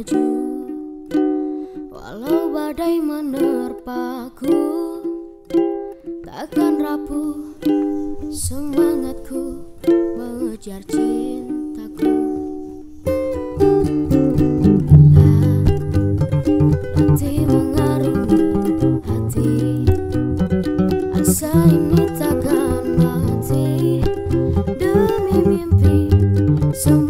maju. Walau badai menerpaku Takkan rapuh semangatku Mengejar cintaku. Hati mengeringi hati asal ini takkan mati. Demi mimpi semua